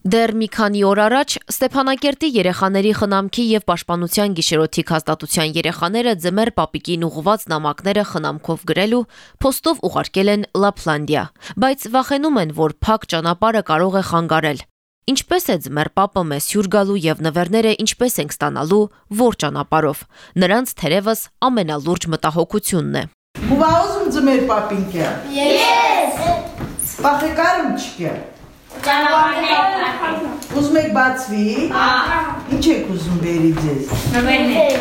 Դեռ մի քանի օր առաջ Ստեփանակերտի երեխաների խնամքի եւ պաշտպանության գիշերօթիկ հաստատության երեխաները ձմեր պապիկին ուղված նամակները խնամքով գրելու փոստով ուղարկել են Լապլանդիա, բայց վախենում են, որ փակ ճանապարհը կարող է խանգարել։ Ինչպես է ձմեր պապը մեզ հյուր գալու եւ նվերները ինչպես ենք ստանալու, որ ճանապարով։ Նրանց թերևս ամենալուրջ մտահոգությունն է։ Բուվաուզում ձմեր պապինկը։ Ես։ Պախեկարում չկե։ Ճանապարհներ։ Ուզում եք բացվի։ Ինչ եք ուզում բերի ձեզ։ Նվերներ։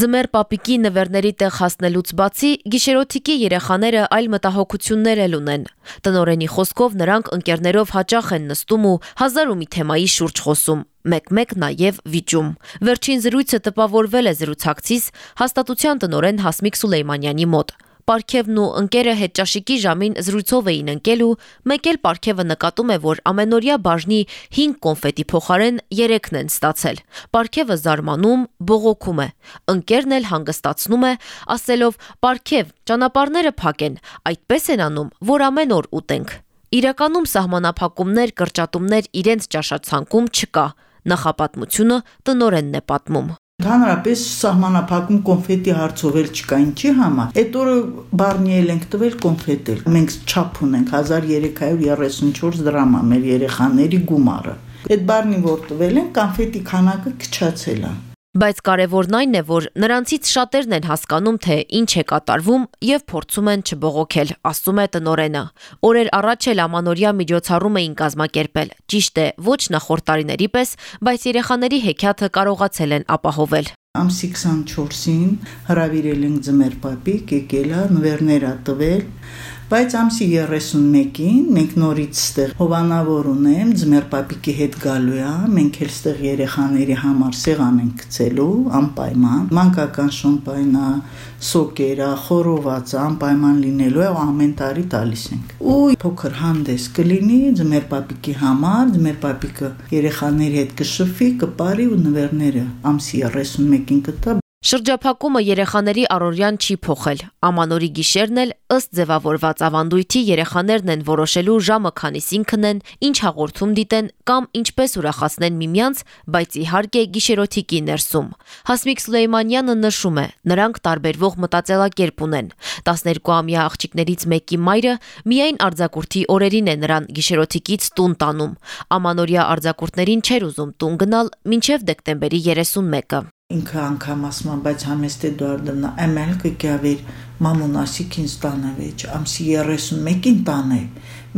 Ձմեր պապիկի նվերների տեղ հասնելուց բացի գիշերօթիկի երեխաները այլ մտահոգություններ էլ ունեն։ Տնորենի խոսքով նրանք ընկերներով հաճախ են նստում ու հազար ու մի թեմայի շուրջ խոսում, մեկ-մեկ նաև վիճում։ Վերջին զրույցը տպավորվել է զրուցակցից հաստատության տնորեն Հասմիկ Սուլեյմանյանի մոտ։ Պարքևն ու ընկերը հետ ճաշիկի ժամին զրույցով էին ընկել ու մեկ էլ Պարքևը նկատում է, որ ամենօրյա բաժնի 5 կոնֆետի փոխարեն 3-ն են ստացել։ Պարքևը զարմանում, բողոքում է։ Ընկերն էլ հանգստացնում է, ասելով. «Պարքև, ճանապարհները փակ են, այդպես են անում, որ ամեն օր ուտենք»։ Իրականում սահմանափակումներ, կրճատումներ իրենց ճաշացանկում չկա։ Նախապատմությունը տնորենն է պատմում։ Հանրապես սահմանափակում կոնֆետի հարցով էլ չկա ինչի համար։ Այդ օրը բարնիել ենք տվել կոնֆետ էլ։ Մենք չափ ունենք 1334 դրամ է մեր երեխաների գումարը։ Այդ բարնին որ տվել են կոնֆետի քանակը քչացել է։ Բայց կարևորն այն է, որ նրանցից շատերն են հասկանում, թե ինչ է կատարվում եւ փորձում են չբողոքել, ասում է տնորենը։ Օրեր առաջ էլ ամանորյա միջոցառում էին կազմակերպել։ Ճիշտ է, ոչ նախորդ տարիների պես, բայց երեխաների հեքիաթը կարողացել են ապահովել։ Ամսի 24-ին հրավիրել ենք ձմեր պապիկ, եկել է նվերներ ա տվել, բայց ամսի 31-ին մենք նորից ստեղ հովանավոր ունեմ, ձմեր պապիկի հետ գալու է, մենք էլ ստեղ երեխաների համար սեղան ենք գցելու, անպայման, մանկական շամպայնա, սոկերա, խորովածը անպայման լինելու է ու ամեն տարի տալիս ենք։ Ու փոքր հանդես կլինի ձմեր պապիկի համար, ձմեր պապիկը երեխաների հետ կշփվի, կպարի ու նվերները ամսի 31-ին կտա Շրջափակումը երեխաների առօրյան չի փոխել։ Ամանորի գիշերն էլ ըստ ձևավորված ավանդույթի երեխաներն են որոշելու ժամը քանիսին քնեն, ինչ հաղորդում դիտեն կամ ինչպես ուրախացնեն միմյանց, բայց իհարկե գիշերօթիկի ներսում։ Հասմիկ Սուլեյմանյանը նշում է, նրանք տարբերվող մտածելակերպ ունեն։ 12-ամյա աղջիկներից մեկի մայրը միայն արձակուրդի օրերին է նրան գիշերօթիկից տուն տանում։ Ամանորյա արձակուրդներին չէր ուզում տուն գնալ մինչև դեկտեմբերի 31-ը։ Ինքը անգամ ասում, բայց համեստե դարդնա, ամել կգավեր մամունասիկ ինձ տանավեջ, ամսի 31-ին տանե,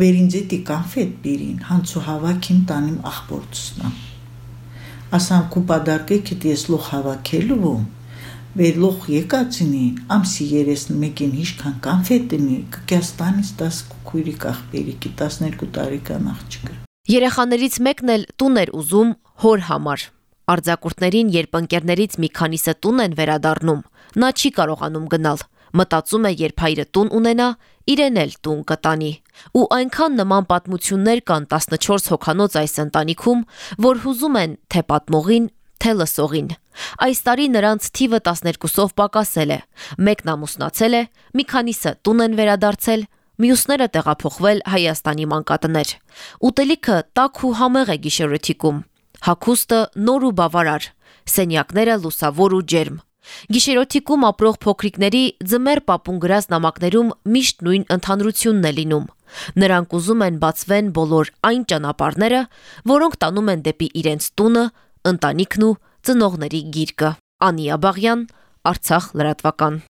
վեր ինձ էտի կանֆետ բիրին, հանցու հավաքիմ տանիմ աղբորդուսնամ։ Ասամ կու պադարկե կետ ես լող հավաքելու, վեր լող եկացինին, ամսի 31-ին հիշքան կանֆետինի, կկյաստանից 10 կույրի կախբերիկի 12 տարեկան աղջիկը։ Երեխաներից մեկն էլ տուն էր ուզում հոր համար։ Արձակուրդներին, երբ ընկերներից մի քանիսը տուն են վերադառնում, նա չի կարողանում գնալ։ Մտածում է, երբ հայրը տուն ունենա, իրեն էլ տուն կտանի։ Ու այնքան նման պատմություններ կան 14 հոկանոց այս ընտանիքում, որ հուզում են թե պատմողին, թե լսողին։ Այս տարի նրանց թիվը 12-ով պակասել է։ Մեկն ամուսնացել է, մի քանիսը տուն են վերադարձել, մյուսները տեղափոխվել Հայաստանի մանկատներ։ Ուտելիքը տաք ու համեղ է գիշերօթիկում հակոստը նոր ու բավարար, սենյակները լուսավոր ու ջերմ։ Գիշերօթիկում ապրող փոքրիկների ձմեր պապուն գրած նամակներում միշտ նույն ընդհանրությունն է լինում։ Նրանք ուզում են բացվեն բոլոր այն ճանապարհները, որոնք տանում են դեպի իրենց տունը, ընտանիքն ու ծնողների գիրկը։ Անի Աբաղյան, Արցախ լրատվական։